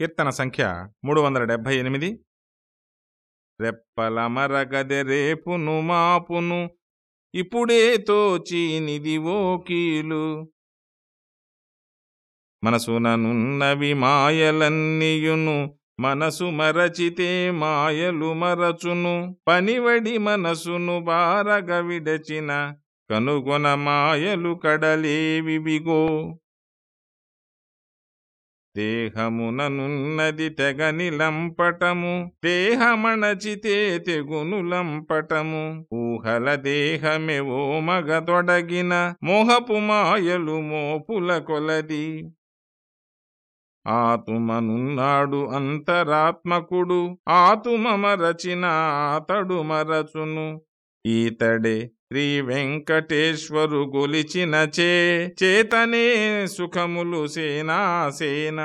కీర్తన సంఖ్య మూడు వందల డెబ్భై ఎనిమిది రెప్పల మరగదె రేపును మాపును ఇప్పుడే తోచినిదివో కీలు. మనసుననున్నవి మాయలన్నీయును మనసు మరచితే మాయలు మరచును. పనివడి మనసును బారగ విడచిన కనుగొన మాయలు కడలేవివిగో. దేహముననున్నది తెగని లంపటము దేహమణచితే తెగును లంపటము. ఊహల దేహమెవో మగ తొడగిన మోహపు మాయలు మోపుల కొలది. ఆతుమనున్నాడు అంతరాత్మకుడు ఆతుమ మరచిన అతడు మరచును. ఈతడే శ్రీ వెంకటేశ్వరు గొలిచినచే చేతనే సుఖములు సేనా సేన.